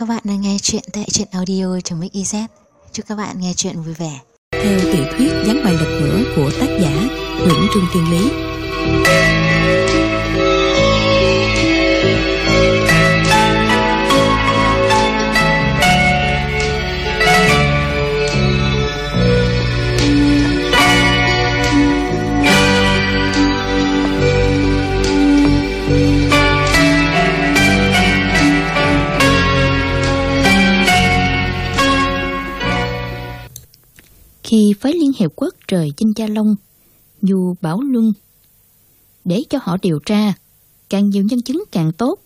Các bạn đang nghe chuyện tại truyện audio trong Mix Chúc các bạn nghe chuyện vui vẻ. Theo tiểu thuyết, gián bài lật ngửa của tác giả Nguyễn Trương Tiên Lý. Khi phái Liên Hiệp Quốc trời Chinh Cha Long, dù Bảo Luân, để cho họ điều tra, càng nhiều nhân chứng càng tốt.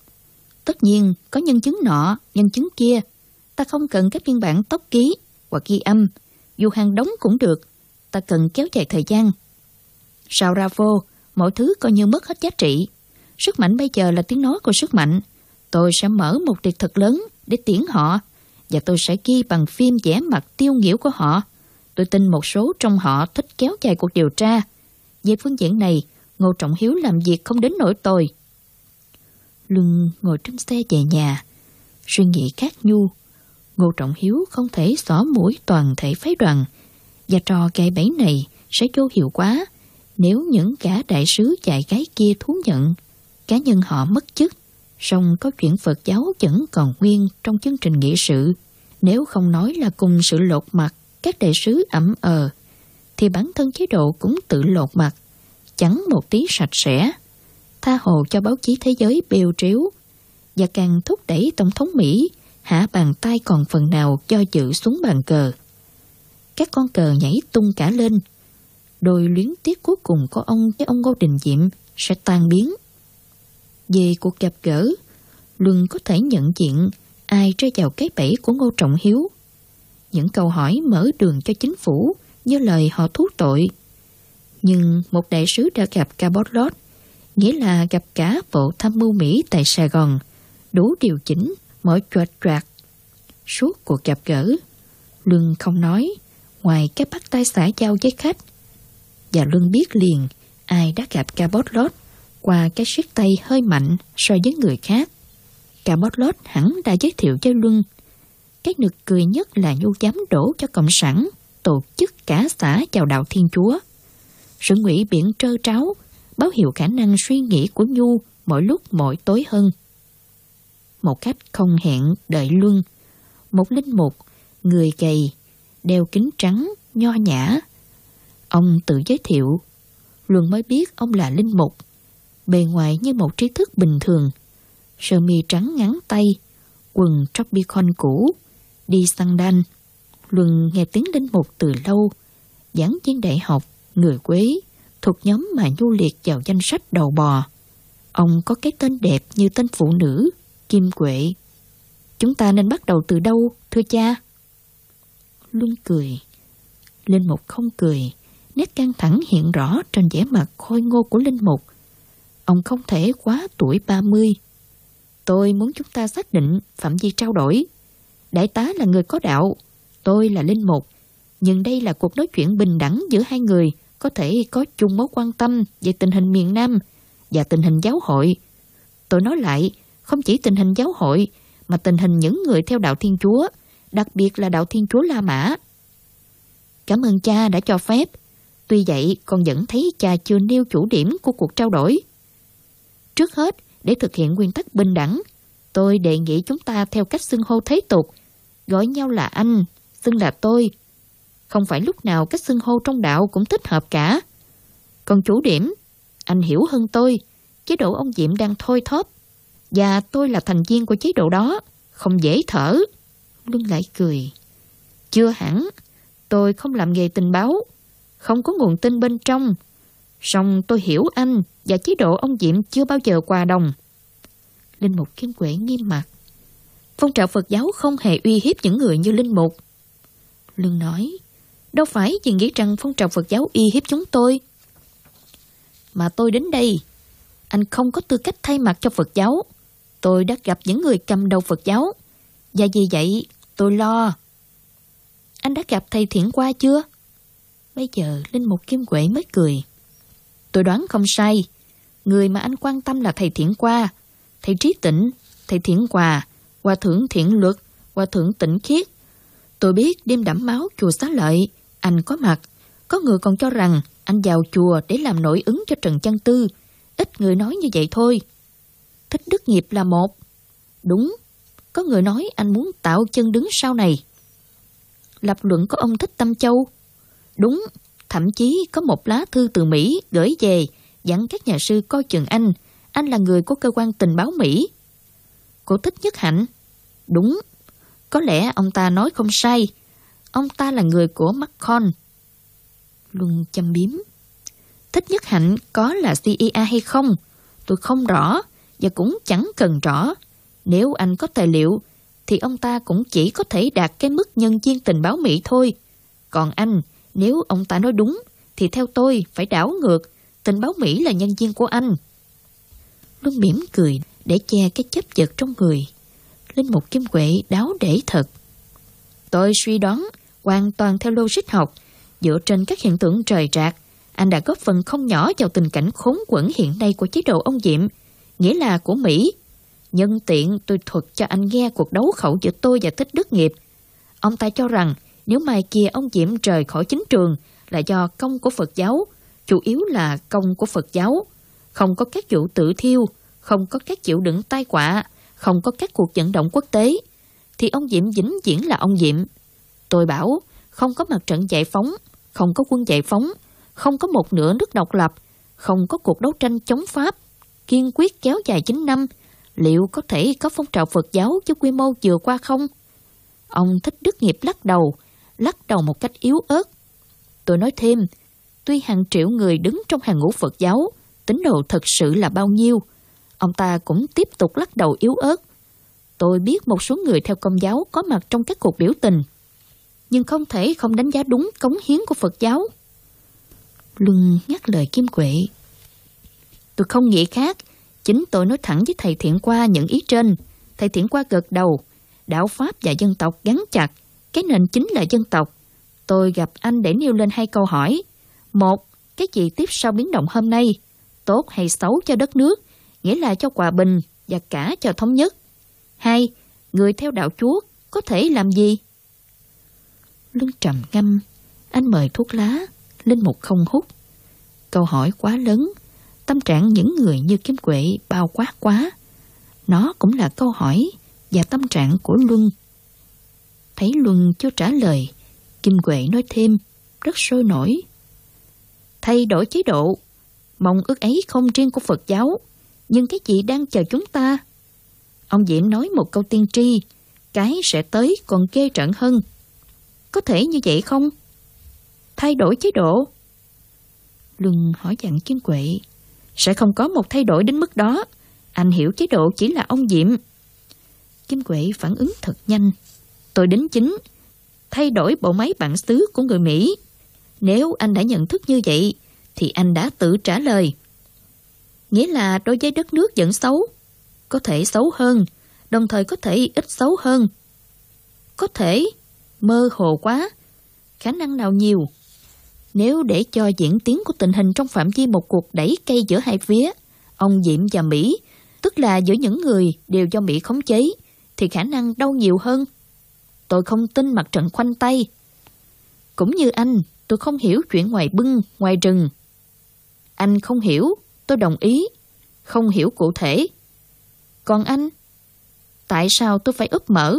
Tất nhiên, có nhân chứng nọ, nhân chứng kia, ta không cần các biên bản tốc ký hoặc ghi âm, dù hàng đống cũng được, ta cần kéo dài thời gian. Sao ra vô, mọi thứ coi như mất hết giá trị. Sức mạnh bây giờ là tiếng nói của sức mạnh. Tôi sẽ mở một tiệc thật lớn để tiễn họ, và tôi sẽ ghi bằng phim vẻ mặt tiêu nghỉu của họ. Tôi tin một số trong họ thích kéo dài cuộc điều tra. Về phương diện này, Ngô Trọng Hiếu làm việc không đến nỗi tồi. Luân ngồi trên xe về nhà, suy nghĩ khác nhu. Ngô Trọng Hiếu không thể xỏ mũi toàn thể phái đoàn, và trò gây bẫy này sẽ vô hiệu quá nếu những cả đại sứ chạy gái kia thú nhận cá nhân họ mất chức, song có chuyện Phật giáo vẫn còn nguyên trong chương trình nghị sự. Nếu không nói là cùng sự lột mặt các đại sứ ẩm ờ, thì bản thân chế độ cũng tự lột mặt, chẳng một tí sạch sẽ, tha hồ cho báo chí thế giới bêu triếu, và càng thúc đẩy Tổng thống Mỹ hạ bàn tay còn phần nào cho dự xuống bàn cờ. Các con cờ nhảy tung cả lên, đôi luyến tiếc cuối cùng của ông với ông Ngô Đình Diệm sẽ tan biến. Về cuộc gặp gỡ, Luân có thể nhận diện ai rơi vào cái bẫy của Ngô Trọng Hiếu những câu hỏi mở đường cho chính phủ như lời họ thú tội. Nhưng một đại sứ đã gặp Cabot nghĩa là gặp cả bộ tham mưu Mỹ tại Sài Gòn, đủ điều chỉnh mọi choạt choạt. Suốt cuộc gặp gỡ, Luân không nói, ngoài cái bắt tay xã giao với khách. Và Luân biết liền ai đã gặp Cabot qua cái siết tay hơi mạnh so với người khác. Cabot hẳn đã giới thiệu cho Luân cái nực cười nhất là Nhu dám đổ cho Cộng sản, tổ chức cả xã chào đạo Thiên Chúa. Sự ngụy biện trơ tráo, báo hiệu khả năng suy nghĩ của Nhu mỗi lúc mỗi tối hơn. Một cách không hẹn đợi luân, một linh mục, người gầy, đeo kính trắng, nho nhã. Ông tự giới thiệu, Luân mới biết ông là linh mục, bề ngoài như một trí thức bình thường, sơ mi trắng ngắn tay, quần Tropicon cũ, đi sang đan. Luân nghe tiếng linh mục từ lâu, giảng viên đại học, người quế, thuộc nhóm mà nhu liệt vào danh sách đầu bò. Ông có cái tên đẹp như tên phụ nữ, Kim Quệ. Chúng ta nên bắt đầu từ đâu, thưa cha? Luân cười. Linh Mục không cười, nét căng thẳng hiện rõ trên vẻ mặt khôi ngô của Linh Mục. Ông không thể quá tuổi 30. Tôi muốn chúng ta xác định phạm vi trao đổi. Đại tá là người có đạo, tôi là linh mục. Nhưng đây là cuộc nói chuyện bình đẳng giữa hai người có thể có chung mối quan tâm về tình hình miền Nam và tình hình giáo hội. Tôi nói lại, không chỉ tình hình giáo hội mà tình hình những người theo đạo Thiên Chúa, đặc biệt là đạo Thiên Chúa La Mã. Cảm ơn cha đã cho phép. Tuy vậy, con vẫn thấy cha chưa nêu chủ điểm của cuộc trao đổi. Trước hết, để thực hiện nguyên tắc bình đẳng, tôi đề nghị chúng ta theo cách xưng hô thế tục gọi nhau là anh, xưng là tôi. Không phải lúc nào cách xưng hô trong đạo cũng thích hợp cả. Còn chủ điểm, anh hiểu hơn tôi, chế độ ông Diệm đang thôi thóp. Và tôi là thành viên của chế độ đó, không dễ thở. Luân lại cười. Chưa hẳn, tôi không làm nghề tình báo, không có nguồn tin bên trong. Song tôi hiểu anh và chế độ ông Diệm chưa bao giờ quà đồng. Linh Mục Kim Quệ nghiêm mặt. Phong trào Phật giáo không hề uy hiếp những người như Linh Mục. Lương nói, đâu phải vì nghĩ rằng phong trào Phật giáo uy hiếp chúng tôi. Mà tôi đến đây, anh không có tư cách thay mặt cho Phật giáo. Tôi đã gặp những người cầm đầu Phật giáo. Và vì vậy, tôi lo. Anh đã gặp thầy Thiển qua chưa? Bây giờ, Linh Mục Kim Quệ mới cười. Tôi đoán không sai. Người mà anh quan tâm là thầy Thiển qua, thầy Trí Tịnh, thầy Thiển Hòa, Hòa thượng thiện luật, hòa thượng tịnh khiết. Tôi biết đêm đẫm máu chùa xá lợi, anh có mặt. Có người còn cho rằng anh vào chùa để làm nổi ứng cho Trần chân Tư. Ít người nói như vậy thôi. Thích đức nghiệp là một. Đúng, có người nói anh muốn tạo chân đứng sau này. Lập luận có ông Thích Tâm Châu. Đúng, thậm chí có một lá thư từ Mỹ gửi về dặn các nhà sư coi chừng anh. Anh là người của cơ quan tình báo Mỹ. Cô thích nhất hạnh. Đúng, có lẽ ông ta nói không sai. Ông ta là người của Macron. Luân châm biếm. Thích nhất hạnh có là CIA hay không? Tôi không rõ và cũng chẳng cần rõ. Nếu anh có tài liệu thì ông ta cũng chỉ có thể đạt cái mức nhân viên tình báo Mỹ thôi. Còn anh, nếu ông ta nói đúng thì theo tôi phải đảo ngược. Tình báo Mỹ là nhân viên của anh. Luân mỉm cười để che cái chấp giật trong người. Linh Mục Kim Quệ đáo để thật. Tôi suy đoán hoàn toàn theo logic học, dựa trên các hiện tượng trời trạc, anh đã góp phần không nhỏ vào tình cảnh khốn quẩn hiện nay của chế độ ông Diệm, nghĩa là của Mỹ. Nhân tiện tôi thuật cho anh nghe cuộc đấu khẩu giữa tôi và Thích Đức Nghiệp. Ông ta cho rằng nếu mai kia ông Diệm rời khỏi chính trường là do công của Phật giáo, chủ yếu là công của Phật giáo. Không có các vụ tự thiêu, không có các chịu đựng tai họa, không có các cuộc vận động quốc tế, thì ông Diệm vĩnh viễn là ông Diệm. Tôi bảo, không có mặt trận giải phóng, không có quân giải phóng, không có một nửa nước độc lập, không có cuộc đấu tranh chống Pháp, kiên quyết kéo dài 9 năm, liệu có thể có phong trào Phật giáo với quy mô vừa qua không? Ông thích đức nghiệp lắc đầu, lắc đầu một cách yếu ớt. Tôi nói thêm, tuy hàng triệu người đứng trong hàng ngũ Phật giáo, tín đồ thật sự là bao nhiêu, Ông ta cũng tiếp tục lắc đầu yếu ớt. Tôi biết một số người theo công giáo có mặt trong các cuộc biểu tình, nhưng không thể không đánh giá đúng cống hiến của Phật giáo. Luân nhắc lời Kim Quệ. Tôi không nghĩ khác, chính tôi nói thẳng với thầy Thiện Qua những ý trên. Thầy Thiện Qua gật đầu, đạo Pháp và dân tộc gắn chặt, cái nền chính là dân tộc. Tôi gặp anh để nêu lên hai câu hỏi. Một, cái gì tiếp sau biến động hôm nay? Tốt hay xấu cho đất nước? Nghĩa là cho hòa bình và cả cho thống nhất. Hai, người theo đạo Chúa có thể làm gì? Lưng trầm ngâm, anh mời thuốc lá, Linh Mục không hút. Câu hỏi quá lớn, tâm trạng những người như Kiếm Quệ bao quát quá. Nó cũng là câu hỏi và tâm trạng của Luân. Thấy Luân chưa trả lời, Kim Quệ nói thêm, rất sôi nổi. Thay đổi chế độ, mong ước ấy không riêng của Phật giáo, nhưng cái gì đang chờ chúng ta? Ông Diệm nói một câu tiên tri, cái sẽ tới còn ghê trận hơn. Có thể như vậy không? Thay đổi chế độ? Luân hỏi dặn Kim Quệ, sẽ không có một thay đổi đến mức đó. Anh hiểu chế độ chỉ là ông Diệm. Kim Quệ phản ứng thật nhanh. Tôi đến chính, thay đổi bộ máy bản xứ của người Mỹ. Nếu anh đã nhận thức như vậy, thì anh đã tự trả lời nghĩa là đối với đất nước vẫn xấu. Có thể xấu hơn, đồng thời có thể ít xấu hơn. Có thể mơ hồ quá, khả năng nào nhiều. Nếu để cho diễn tiến của tình hình trong phạm vi một cuộc đẩy cây giữa hai phía, ông Diệm và Mỹ, tức là giữa những người đều do Mỹ khống chế, thì khả năng đâu nhiều hơn. Tôi không tin mặt trận khoanh tay. Cũng như anh, tôi không hiểu chuyện ngoài bưng, ngoài rừng. Anh không hiểu, Tôi đồng ý, không hiểu cụ thể. Còn anh? Tại sao tôi phải úp mở?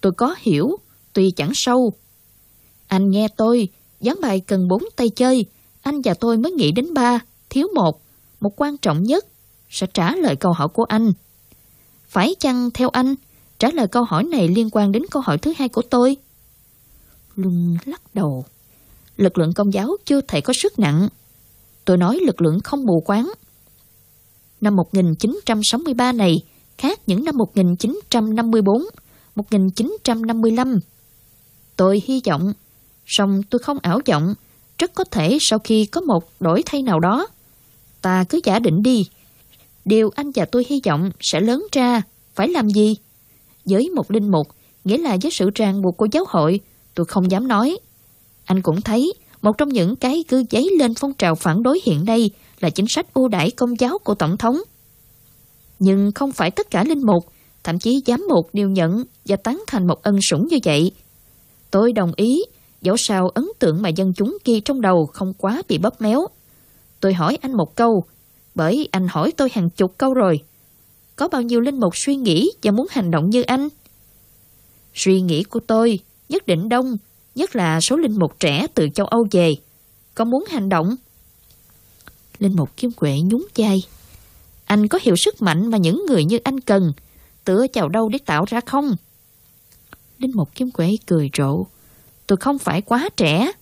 Tôi có hiểu, tuy chẳng sâu. Anh nghe tôi, gián bài cần bốn tay chơi, anh và tôi mới nghĩ đến ba, thiếu một, một quan trọng nhất, sẽ trả lời câu hỏi của anh. Phải chăng theo anh, trả lời câu hỏi này liên quan đến câu hỏi thứ hai của tôi? Luân lắc đầu. Lực lượng công giáo chưa thể có sức nặng Tôi nói lực lượng không mù quáng. Năm 1963 này khác những năm 1954, 1955. Tôi hy vọng, song tôi không ảo vọng, rất có thể sau khi có một đổi thay nào đó. Ta cứ giả định đi. Điều anh và tôi hy vọng sẽ lớn ra, phải làm gì? Với một linh mục, nghĩa là với sự ràng buộc của giáo hội, tôi không dám nói. Anh cũng thấy, một trong những cái cứ dấy lên phong trào phản đối hiện nay là chính sách ưu đãi công giáo của Tổng thống. Nhưng không phải tất cả linh mục, thậm chí giám mục đều nhận và tán thành một ân sủng như vậy. Tôi đồng ý, dẫu sao ấn tượng mà dân chúng ghi trong đầu không quá bị bóp méo. Tôi hỏi anh một câu, bởi anh hỏi tôi hàng chục câu rồi. Có bao nhiêu linh mục suy nghĩ và muốn hành động như anh? Suy nghĩ của tôi nhất định đông, nhất là số linh mục trẻ từ châu Âu về. Có muốn hành động? Linh mục Kim Quệ nhún chai. Anh có hiểu sức mạnh mà những người như anh cần, tựa chào đâu để tạo ra không? Linh mục Kim Quệ cười rộ. Tôi không phải quá trẻ.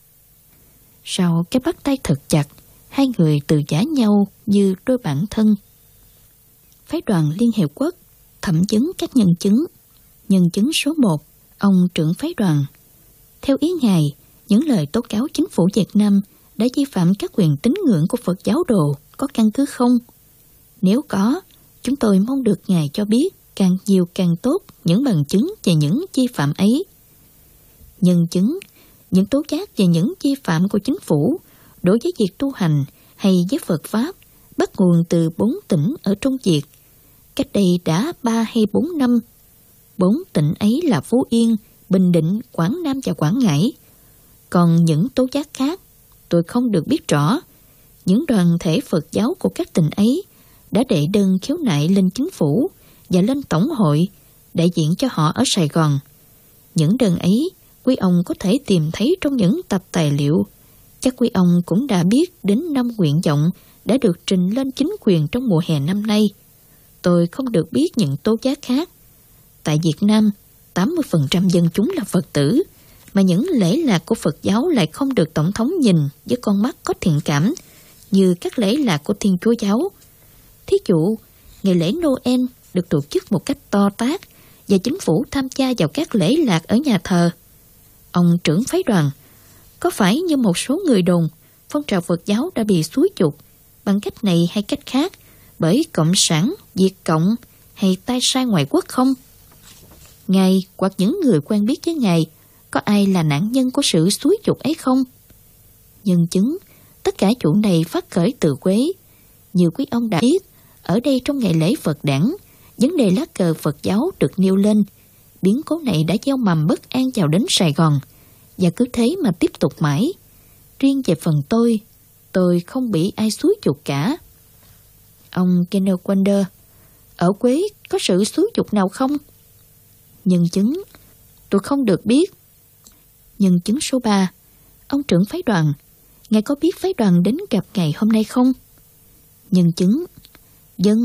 Sau cái bắt tay thật chặt, hai người từ giả nhau như đôi bạn thân. Phái đoàn Liên Hiệp Quốc thẩm chứng các nhân chứng. Nhân chứng số 1, ông trưởng phái đoàn. Theo ý ngài, những lời tố cáo chính phủ Việt Nam đã vi phạm các quyền tín ngưỡng của Phật giáo đồ có căn cứ không? Nếu có, chúng tôi mong được ngài cho biết càng nhiều càng tốt những bằng chứng về những vi phạm ấy. Nhân chứng, những tố giác về những vi phạm của chính phủ đối với việc tu hành hay với Phật Pháp bắt nguồn từ bốn tỉnh ở Trung Việt. Cách đây đã ba hay bốn năm, bốn tỉnh ấy là Phú Yên, Bình Định, Quảng Nam và Quảng Ngãi. Còn những tố giác khác, tôi không được biết rõ. Những đoàn thể Phật giáo của các tỉnh ấy đã đệ đơn khiếu nại lên chính phủ và lên tổng hội đại diện cho họ ở Sài Gòn. Những đơn ấy, quý ông có thể tìm thấy trong những tập tài liệu. Chắc quý ông cũng đã biết đến năm nguyện vọng đã được trình lên chính quyền trong mùa hè năm nay. Tôi không được biết những tố giác khác. Tại Việt Nam, 80% dân chúng là Phật tử, mà những lễ lạc của Phật giáo lại không được Tổng thống nhìn với con mắt có thiện cảm như các lễ lạc của Thiên Chúa giáo. Thí dụ, ngày lễ Noel được tổ chức một cách to tát và chính phủ tham gia vào các lễ lạc ở nhà thờ. Ông trưởng phái đoàn, có phải như một số người đồn, phong trào Phật giáo đã bị xúi chuột bằng cách này hay cách khác bởi Cộng sản, Việt Cộng hay tay sai ngoại quốc không? Ngài hoặc những người quen biết với Ngài có ai là nạn nhân của sự xúi dục ấy không? Nhân chứng, tất cả chủ này phát khởi từ Quế. Nhiều quý ông đã biết, ở đây trong ngày lễ Phật đản, vấn đề lá cờ Phật giáo được nêu lên. Biến cố này đã gieo mầm bất an vào đến Sài Gòn, và cứ thế mà tiếp tục mãi. Riêng về phần tôi, tôi không bị ai xúi dục cả. Ông Kenneth Wonder, ở Quế có sự xúi dục nào không? Nhân chứng, tôi không được biết. Nhân chứng số 3, ông trưởng phái đoàn, ngài có biết phái đoàn đến gặp ngày hôm nay không? Nhân chứng, dân,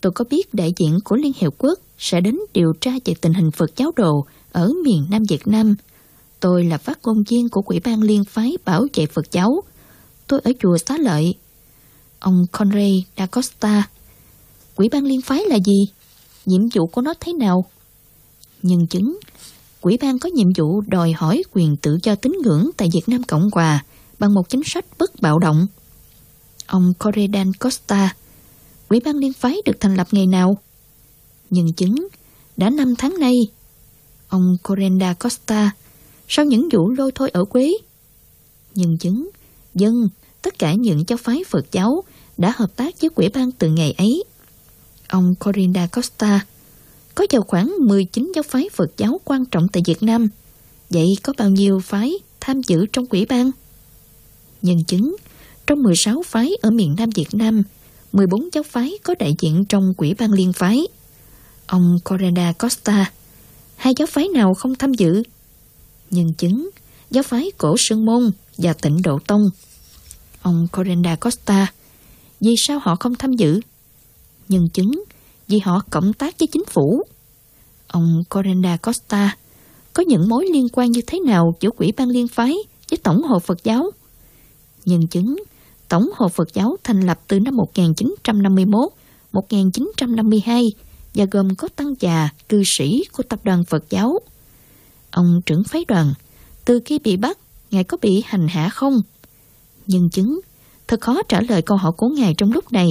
tôi có biết đại diện của Liên Hiệp Quốc sẽ đến điều tra về tình hình Phật giáo đồ ở miền Nam Việt Nam. Tôi là phát ngôn viên của Quỹ ban Liên phái bảo vệ Phật giáo. Tôi ở chùa Xá Lợi. Ông Conray da Costa. Quỹ ban Liên phái là gì? Nhiệm vụ của nó thế nào? Nhân chứng, Quỹ ban có nhiệm vụ đòi hỏi quyền tự do tín ngưỡng tại Việt Nam Cộng Hòa bằng một chính sách bất bạo động. Ông Corredan Costa, Quỹ ban liên phái được thành lập ngày nào? Nhân chứng, đã 5 tháng nay. Ông Correnda Costa, sau những vụ lôi thôi ở Quế? Nhân chứng, dân, tất cả những giáo phái Phật giáo đã hợp tác với quỹ ban từ ngày ấy. Ông Corinda Costa có vào khoảng 19 giáo phái Phật giáo quan trọng tại Việt Nam. Vậy có bao nhiêu phái tham dự trong quỹ ban? Nhân chứng, trong 16 phái ở miền Nam Việt Nam, 14 giáo phái có đại diện trong quỹ ban liên phái. Ông Corrada Costa, hai giáo phái nào không tham dự? Nhân chứng, giáo phái Cổ Sơn Môn và Tịnh Độ Tông. Ông Corrada Costa, vì sao họ không tham dự? Nhân chứng, vì họ cộng tác với chính phủ. Ông Corenda Costa, có những mối liên quan như thế nào giữa quỹ ban liên phái với Tổng hội Phật giáo? Nhân chứng, Tổng hội Phật giáo thành lập từ năm 1951, 1952 và gồm có tăng già, cư sĩ của tập đoàn Phật giáo. Ông trưởng phái đoàn, từ khi bị bắt, Ngài có bị hành hạ không? Nhân chứng, thật khó trả lời câu hỏi của Ngài trong lúc này.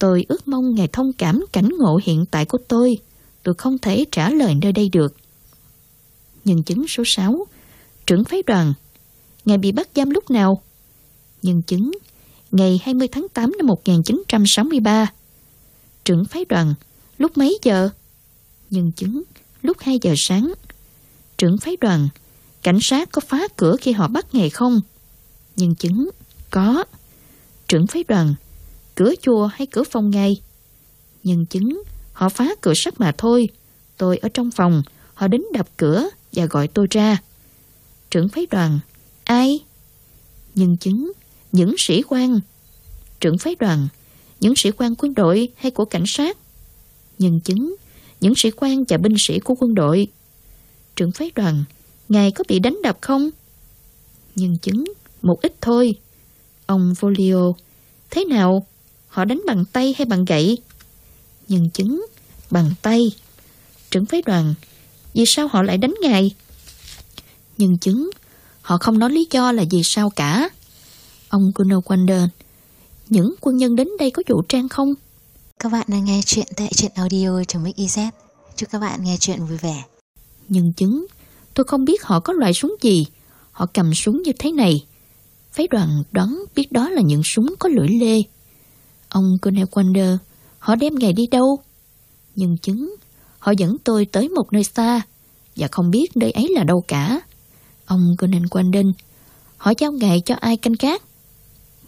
Tôi ước mong Ngài thông cảm cảnh ngộ hiện tại của tôi. Tôi không thể trả lời nơi đây được. Nhân chứng số 6, trưởng phái đoàn, Ngài bị bắt giam lúc nào? Nhân chứng, ngày 20 tháng 8 năm 1963. Trưởng phái đoàn, lúc mấy giờ? Nhân chứng lúc 2 giờ sáng. Trưởng phái đoàn, cảnh sát có phá cửa khi họ bắt ngài không? Nhân chứng có. Trưởng phái đoàn, cửa chùa hay cửa phòng ngay Nhân chứng họ phá cửa sắt mà thôi. Tôi ở trong phòng, họ đến đập cửa và gọi tôi ra. Trưởng phái đoàn, ai? Nhân chứng, những sĩ quan. Trưởng phái đoàn, những sĩ quan quân đội hay của cảnh sát? Nhân chứng, những sĩ quan và binh sĩ của quân đội. Trưởng phái đoàn, ngài có bị đánh đập không? Nhân chứng, một ít thôi. Ông Volio, thế nào? Họ đánh bằng tay hay bằng gậy? Nhân chứng, bằng tay. Trưởng phái đoàn, vì sao họ lại đánh ngài? Nhân chứng, họ không nói lý do là vì sao cả. Ông Gunnar Wander, những quân nhân đến đây có vũ trang không? Các bạn đang nghe chuyện tại truyện audio.mix.iz. Chúc các bạn nghe chuyện vui vẻ. Nhân chứng, tôi không biết họ có loại súng gì. Họ cầm súng như thế này. Phái đoàn đoán biết đó là những súng có lưỡi lê. Ông Colonel Wander, họ đem ngài đi đâu? Nhân chứng, họ dẫn tôi tới một nơi xa và không biết nơi ấy là đâu cả. Ông Conan Quanden, họ giao ngài cho ai canh gác?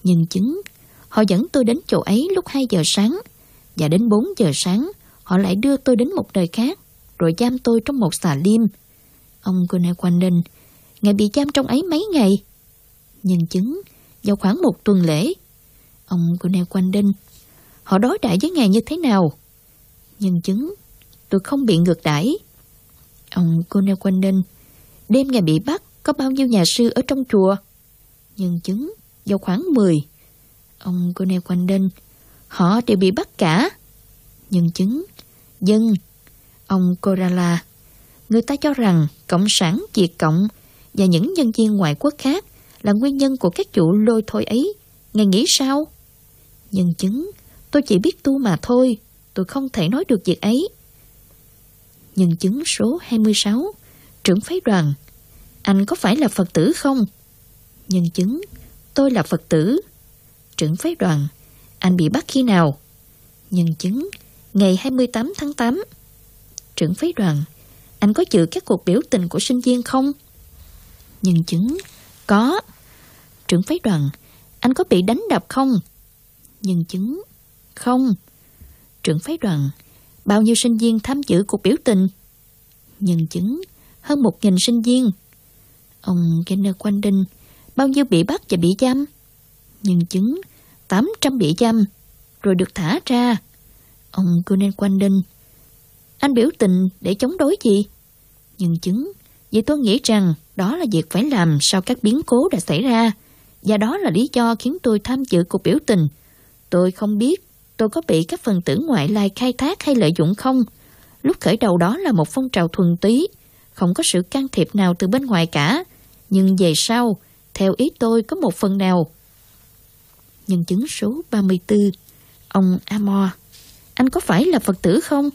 Nhân chứng, họ dẫn tôi đến chỗ ấy lúc 2 giờ sáng và đến 4 giờ sáng họ lại đưa tôi đến một nơi khác rồi giam tôi trong một xà liêm. Ông Conan Quanden, ngài bị giam trong ấy mấy ngày? Nhân chứng, vào khoảng một tuần lễ. Ông Cunel quanh đinh họ đối đãi với ngài như thế nào? Nhân chứng, tôi không bị ngược đãi. Ông Cunel quanh đinh đêm ngài bị bắt có bao nhiêu nhà sư ở trong chùa? Nhân chứng, vào khoảng 10. Ông Cunel quanh đinh họ đều bị bắt cả. Nhân chứng, dân. Ông Corala, người ta cho rằng Cộng sản Việt Cộng và những nhân viên ngoại quốc khác là nguyên nhân của các vụ lôi thôi ấy. Ngài nghĩ sao? Nhân chứng, tôi chỉ biết tu mà thôi, tôi không thể nói được việc ấy. Nhân chứng số 26, trưởng phái đoàn. Anh có phải là Phật tử không? Nhân chứng, tôi là Phật tử. Trưởng phái đoàn, anh bị bắt khi nào? Nhân chứng, ngày 28 tháng 8. Trưởng phái đoàn, anh có dự các cuộc biểu tình của sinh viên không? Nhân chứng, có. Trưởng phái đoàn, anh có bị đánh đập không? Nhân chứng, không. Trưởng phái đoàn, bao nhiêu sinh viên tham dự cuộc biểu tình? Nhân chứng, hơn một nghìn sinh viên. Ông Kenner Quandin, bao nhiêu bị bắt và bị giam? Nhân chứng, 800 bị giam, rồi được thả ra. Ông kurnan quanh đinh anh biểu tình để chống đối gì? Nhân chứng, vì tôi nghĩ rằng đó là việc phải làm sau các biến cố đã xảy ra, và đó là lý do khiến tôi tham dự cuộc biểu tình. Tôi không biết tôi có bị các phần tử ngoại lai khai thác hay lợi dụng không? Lúc khởi đầu đó là một phong trào thuần túy, không có sự can thiệp nào từ bên ngoài cả. Nhưng về sau, theo ý tôi có một phần nào. Nhân chứng số 34, ông Amor, anh có phải là Phật tử không?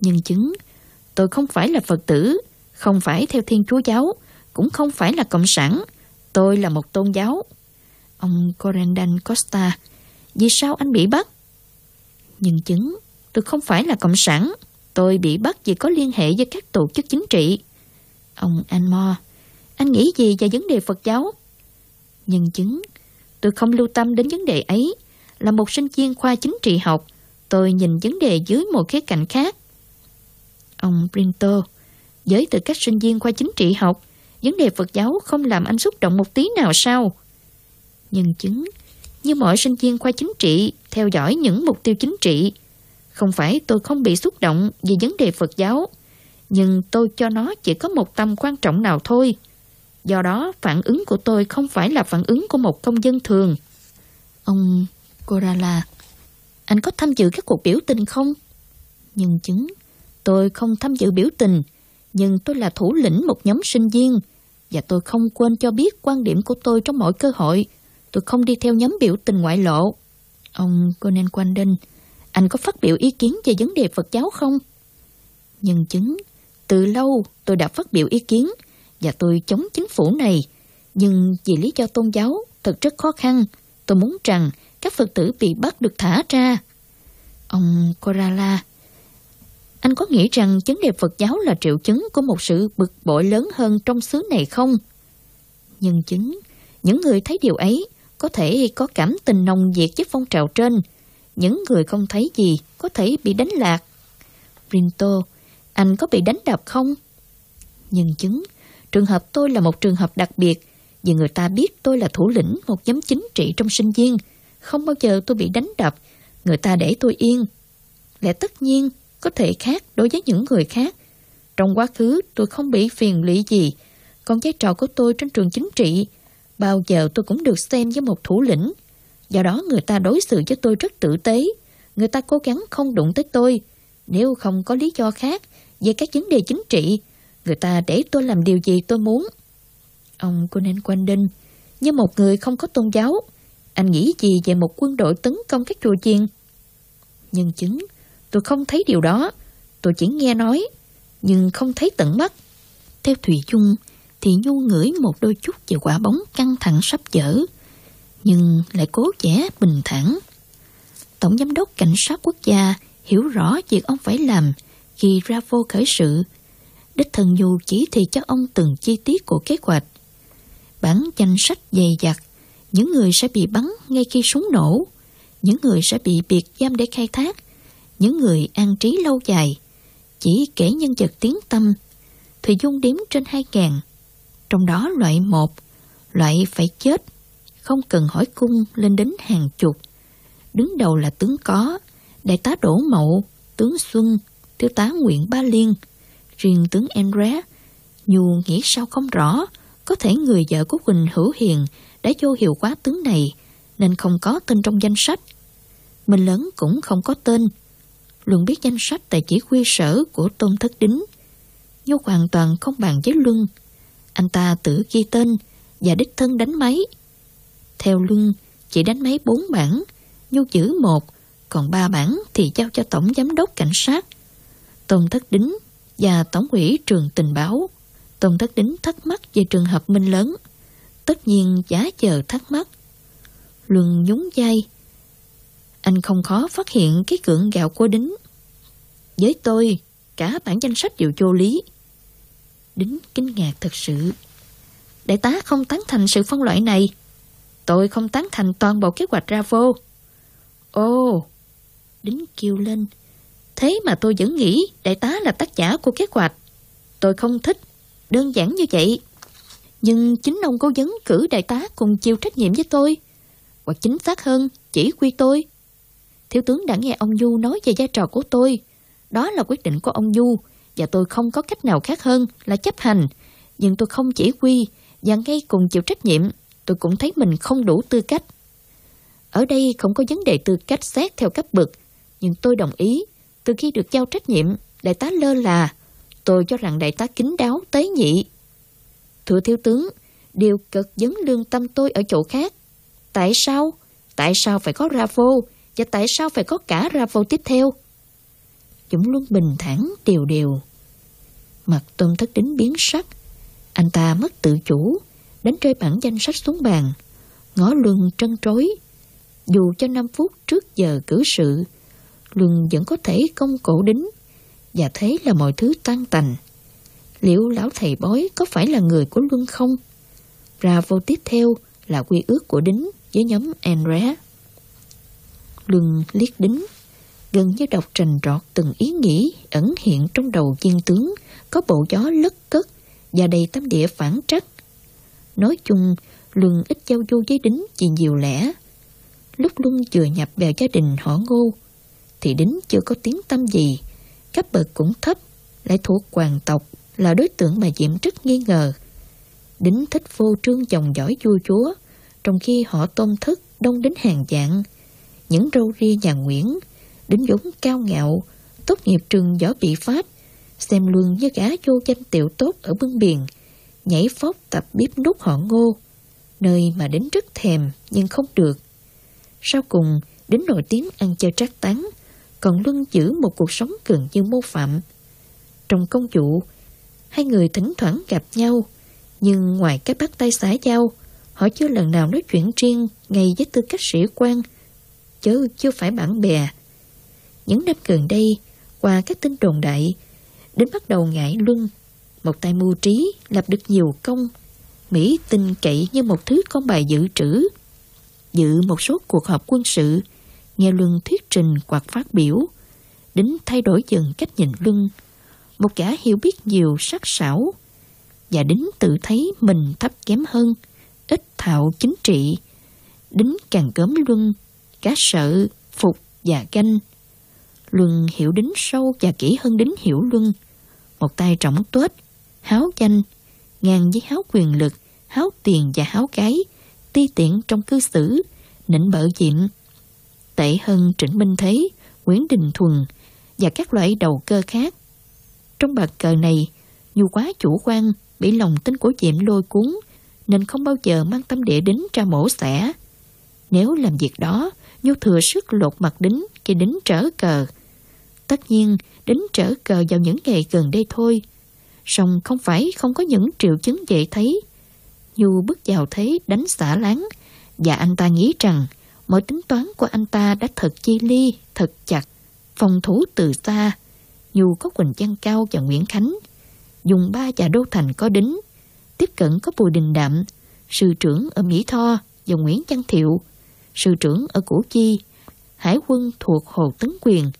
Nhân chứng, tôi không phải là Phật tử, không phải theo Thiên Chúa Giáo, cũng không phải là Cộng sản. Tôi là một tôn giáo. Ông Corendan Costa, vì sao anh bị bắt? Nhân chứng, tôi không phải là Cộng sản. Tôi bị bắt vì có liên hệ với các tổ chức chính trị. Ông Anmore, anh nghĩ gì về vấn đề Phật giáo? Nhân chứng, tôi không lưu tâm đến vấn đề ấy. Là một sinh viên khoa chính trị học, tôi nhìn vấn đề dưới một khía cạnh khác. Ông Brinto, với tư cách sinh viên khoa chính trị học, vấn đề Phật giáo không làm anh xúc động một tí nào sao? Nhân chứng, như mọi sinh viên khoa chính trị, theo dõi những mục tiêu chính trị, không phải tôi không bị xúc động về vấn đề Phật giáo, nhưng tôi cho nó chỉ có một tầm quan trọng nào thôi. Do đó, phản ứng của tôi không phải là phản ứng của một công dân thường. Ông Corala, anh có tham dự các cuộc biểu tình không? Nhân chứng, tôi không tham dự biểu tình, nhưng tôi là thủ lĩnh một nhóm sinh viên, và tôi không quên cho biết quan điểm của tôi trong mọi cơ hội. Tôi không đi theo nhóm biểu tình ngoại lộ. Ông Conan Quandin, anh có phát biểu ý kiến về vấn đề Phật giáo không? Nhân chứng, từ lâu tôi đã phát biểu ý kiến và tôi chống chính phủ này. Nhưng vì lý do tôn giáo thật rất khó khăn, tôi muốn rằng các Phật tử bị bắt được thả ra. Ông Corala, Anh có nghĩ rằng vấn đề Phật giáo là triệu chứng của một sự bực bội lớn hơn trong xứ này không? Nhân chứng, những người thấy điều ấy có thể có cảm tình nồng nhiệt với phong trào trên. Những người không thấy gì có thể bị đánh lạc. Rinto, anh có bị đánh đập không? Nhân chứng, trường hợp tôi là một trường hợp đặc biệt vì người ta biết tôi là thủ lĩnh một nhóm chính trị trong sinh viên. Không bao giờ tôi bị đánh đập, người ta để tôi yên. Lẽ tất nhiên, có thể khác đối với những người khác. Trong quá khứ tôi không bị phiền lụy gì, còn vai trò của tôi trên trường chính trị, bao giờ tôi cũng được xem với một thủ lĩnh. Do đó người ta đối xử với tôi rất tử tế, người ta cố gắng không đụng tới tôi. Nếu không có lý do khác về các vấn đề chính trị, người ta để tôi làm điều gì tôi muốn. Ông Conan Quandin, như một người không có tôn giáo, anh nghĩ gì về một quân đội tấn công các chùa chiền? Nhân chứng, tôi không thấy điều đó, tôi chỉ nghe nói, nhưng không thấy tận mắt. Theo Thủy Chung, thì Nhu ngửi một đôi chút về quả bóng căng thẳng sắp dở, nhưng lại cố vẻ bình thản. Tổng giám đốc cảnh sát quốc gia hiểu rõ việc ông phải làm khi ra vô khởi sự. Đích thần Nhu chỉ thị cho ông từng chi tiết của kế hoạch. Bản danh sách dày dặt, những người sẽ bị bắn ngay khi súng nổ, những người sẽ bị biệt giam để khai thác, những người an trí lâu dài. Chỉ kể nhân vật tiếng tâm, Thùy Dung đếm trên hai ngàn. Trong đó loại một, loại phải chết, không cần hỏi cung lên đến hàng chục. Đứng đầu là tướng Có, đại tá Đỗ Mậu, tướng Xuân, thiếu tá Nguyễn Ba Liên. Riêng tướng Enre, Dù nghĩ sao không rõ, có thể người vợ của Quỳnh Hữu Hiền đã vô hiệu quá tướng này, nên không có tên trong danh sách. Mình lớn cũng không có tên. Luận biết danh sách tại chỉ huy sở của Tôn Thất Đính. Nhu hoàn toàn không bàn với Luân. Anh ta tự ghi tên và đích thân đánh máy. Theo Luân, chỉ đánh máy bốn bản, Nhu giữ một, còn ba bản thì giao cho Tổng Giám đốc Cảnh sát. Tôn Thất Đính và Tổng ủy trường tình báo. Tôn Thất Đính thắc mắc về trường hợp Minh lớn. Tất nhiên giá chờ thắc mắc. Luân nhún vai. Anh không khó phát hiện cái cưỡng gạo của Đính. Với tôi, cả bản danh sách đều vô lý. Đính kinh ngạc thật sự. Đại tá không tán thành sự phân loại này. Tôi không tán thành toàn bộ kế hoạch ra vô. Ồ, Đính kêu lên. Thế mà tôi vẫn nghĩ đại tá là tác giả của kế hoạch. Tôi không thích, đơn giản như vậy. Nhưng chính ông cố vấn cử đại tá cùng chịu trách nhiệm với tôi. Hoặc chính xác hơn, chỉ quy tôi. Thiếu tướng đã nghe ông Du nói về vai trò của tôi. Đó là quyết định của ông Du, và tôi không có cách nào khác hơn là chấp hành. Nhưng tôi không chỉ quy, và ngay cùng chịu trách nhiệm, tôi cũng thấy mình không đủ tư cách. Ở đây không có vấn đề tư cách xét theo cấp bậc, nhưng tôi đồng ý, từ khi được giao trách nhiệm, đại tá lơ là, tôi cho rằng đại tá kính đáo, tế nhị. Thưa thiếu tướng, điều cực vấn lương tâm tôi ở chỗ khác. Tại sao? Tại sao phải có ra vô? Và tại sao phải có cả ra vô tiếp theo? Dũng luôn bình thản, đều đều. Mặt tôn thất đính biến sắc. Anh ta mất tự chủ, đánh rơi bản danh sách xuống bàn. Ngó luân trân trối. Dù cho 5 phút trước giờ cử sự, luân vẫn có thể công cổ đính. Và thế là mọi thứ tan tành. Liệu lão thầy bói có phải là người của luân không? Ra vô tiếp theo là quy ước của đính với nhóm Enre. Luân liếc đính gần như đọc trành trọt từng ý nghĩ ẩn hiện trong đầu viên tướng, có bộ gió lất cất và đầy tâm địa phản trắc. Nói chung, Luân ít giao du với Đính vì nhiều lẽ. Lúc Luân vừa nhập vào gia đình họ ngô, thì Đính chưa có tiếng tâm gì, cấp bậc cũng thấp, lại thuộc hoàng tộc, là đối tượng mà Diệm rất nghi ngờ. Đính thích vô trương chồng giỏi vua chúa, trong khi họ tôn thức đông đến hàng dạng. Những râu ria nhà Nguyễn, đến dũng cao ngạo, tốt nghiệp trường võ bị Pháp, xem luôn như gã vô danh tiểu tốt ở bưng biển, nhảy phóc tập bếp nút họ ngô, nơi mà đến rất thèm nhưng không được. Sau cùng, đến nổi tiếng ăn chơi trác tán, còn Luân giữ một cuộc sống gần như mô phạm. Trong công vụ, hai người thỉnh thoảng gặp nhau, nhưng ngoài cái bắt tay xã giao, họ chưa lần nào nói chuyện riêng ngay với tư cách sĩ quan, chứ chưa phải bạn bè. Những năm gần đây, Qua các tin đồn đại, đến bắt đầu ngại luân, một tay mưu trí lập được nhiều công, Mỹ tin cậy như một thứ con bài dự trữ. Dự một số cuộc họp quân sự, nghe Luân thuyết trình hoặc phát biểu, đến thay đổi dần cách nhìn Luân. Một kẻ hiểu biết nhiều sắc sảo, và đến tự thấy mình thấp kém hơn, ít thạo chính trị. Đến càng cấm Luân, cá sợ, phục và ganh. Luân hiểu đính sâu và kỹ hơn đính hiểu Luân. Một tay trọng tuết, háo danh, ngang với háo quyền lực, háo tiền và háo cái, ti tiện trong cư xử, nịnh bợ diệm. Tệ hơn Trịnh Minh Thế, Nguyễn Đình Thuần và các loại đầu cơ khác. Trong bạc cờ này, dù quá chủ quan, bị lòng tin của diệm lôi cuốn, nên không bao giờ mang tâm địa đính ra mổ xẻ. Nếu làm việc đó, vô thừa sức lột mặt đính khi đính trở cờ. Tất nhiên, đính trở cờ vào những ngày gần đây thôi. Song không phải không có những triệu chứng dễ thấy. Nhu bước vào thế đánh xả láng, và anh ta nghĩ rằng mọi tính toán của anh ta đã thật chi ly, thật chặt. Phòng thủ từ xa, Nhu có Quỳnh Giang Cao và Nguyễn Khánh. Dùng ba và Đô Thành có đính, tiếp cận có Bùi Đình Đạm, sư trưởng ở Mỹ Tho và Nguyễn Văn Thiệu, sư trưởng ở Củ Chi, hải quân thuộc Hồ Tấn Quyền,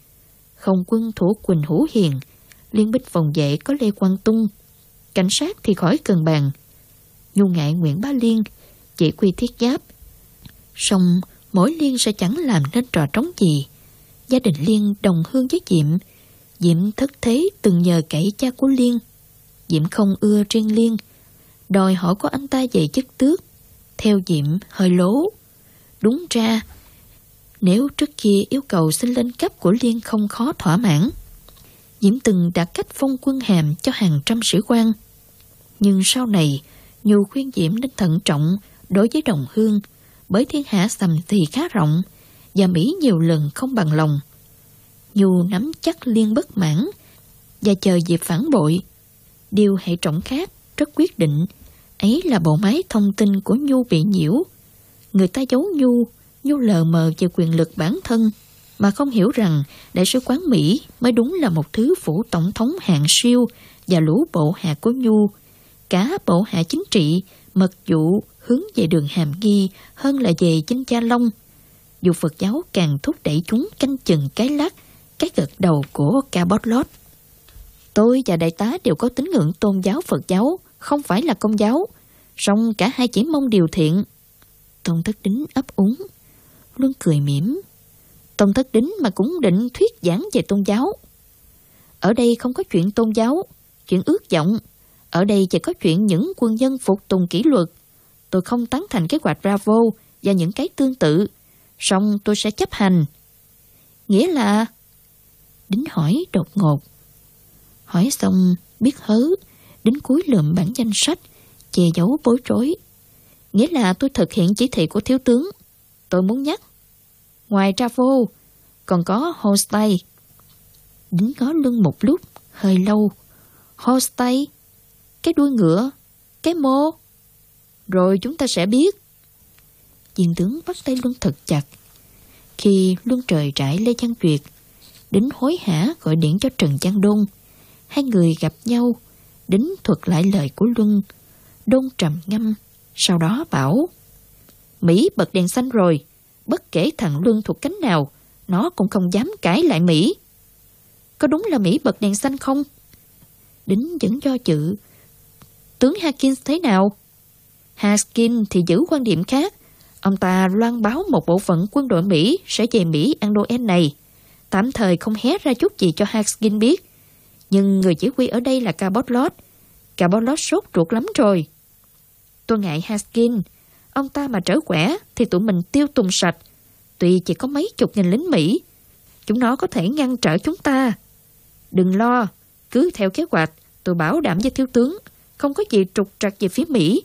không quân thuộc Quỳnh Hữu Hiền, liên binh phòng vệ có Lê Quang Tung, cảnh sát thì khỏi cần bàn. Nhu ngại Nguyễn Bá Liên, chỉ quy thiết giáp. Song mỗi Liên sẽ chẳng làm nên trò trống gì. Gia đình Liên đồng hương với Diệm, Diệm thất thế từng nhờ cậy cha của Liên. Diệm không ưa riêng Liên, đòi hỏi có anh ta về chức tước. Theo Diệm hơi lố. Đúng ra, nếu trước kia yêu cầu xin lên cấp của Liên không khó thỏa mãn, Diễm từng đã cách phong quân hàm cho hàng trăm sĩ quan. Nhưng sau này, Nhu khuyên Diễm nên thận trọng đối với đồng hương, bởi thiên hạ sầm thì khá rộng, và Mỹ nhiều lần không bằng lòng. Nhu nắm chắc liên bất mãn, và chờ dịp phản bội. Điều hệ trọng khác, rất quyết định, ấy là bộ máy thông tin của Nhu bị nhiễu. Người ta giấu Nhu, Nhu lờ mờ về quyền lực bản thân, mà không hiểu rằng đại sứ quán Mỹ mới đúng là một thứ phủ tổng thống hạng siêu và lũ bộ hạ của Nhu. Cả bộ hạ chính trị, mật dụ hướng về đường hàm nghi hơn là về chính cha Long. Dù Phật giáo càng thúc đẩy chúng canh chừng cái lắc, cái gật đầu của ca bót lót. Tôi và đại tá đều có tín ngưỡng tôn giáo Phật giáo, không phải là công giáo. Song cả hai chỉ mong điều thiện. Tôn Thất Đính ấp úng, luôn cười mỉm. Tôn Thất Đính mà cũng định thuyết giảng về tôn giáo. Ở đây không có chuyện tôn giáo, chuyện ước vọng. Ở đây chỉ có chuyện những quân nhân phục tùng kỷ luật. Tôi không tán thành kế hoạch Bravo và những cái tương tự. Xong tôi sẽ chấp hành. Nghĩa là... Đính hỏi đột ngột. Hỏi xong biết hớ, đến cuối lượm bản danh sách, che giấu bối rối. Nghĩa là tôi thực hiện chỉ thị của thiếu tướng. Tôi muốn nhắc. Ngoài Bravo, còn có hostay Đính có lưng một lúc, hơi lâu. hostay cái đuôi ngựa, cái mô. Rồi chúng ta sẽ biết. Diện tướng bắt tay Luân thật chặt. Khi Luân trời trải Lê Văn Duyệt, đính hối hả gọi điện cho Trần Giang Đôn. Hai người gặp nhau, đính thuật lại lời của Luân. Đôn trầm ngâm, sau đó bảo Mỹ bật đèn xanh rồi, bất kể thằng Luân thuộc cánh nào, nó cũng không dám cãi lại Mỹ. Có đúng là Mỹ bật đèn xanh không? Đính vẫn do chữ. Tướng harkins thế nào? harkins thì giữ quan điểm khác. Ông ta loan báo một bộ phận quân đội Mỹ sẽ về Mỹ ăn Noel này. Tạm thời không hé ra chút gì cho harkins biết. Nhưng người chỉ huy ở đây là Cabotlot. Cabotlot sốt ruột lắm rồi. Tôi ngại harkins Ông ta mà trở khỏe thì tụi mình tiêu tùng sạch. Tuy chỉ có mấy chục nghìn lính Mỹ, chúng nó có thể ngăn trở chúng ta. Đừng lo, cứ theo kế hoạch, tôi bảo đảm với thiếu tướng, không có gì trục trặc về phía Mỹ.